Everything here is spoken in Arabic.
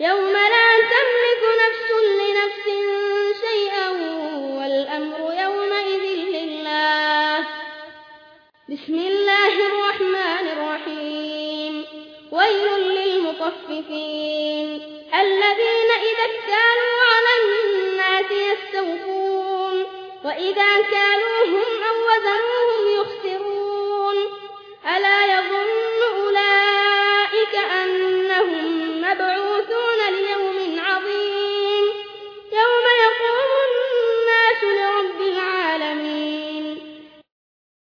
يوم لا تملك نفس لنفس شيئا والأمر يومئذ لله. بسم الله الرحمن الرحيم. ويل للمطففين. الذين إذا اكتالوا على الناس يستوفون. وإذا كالوهم أو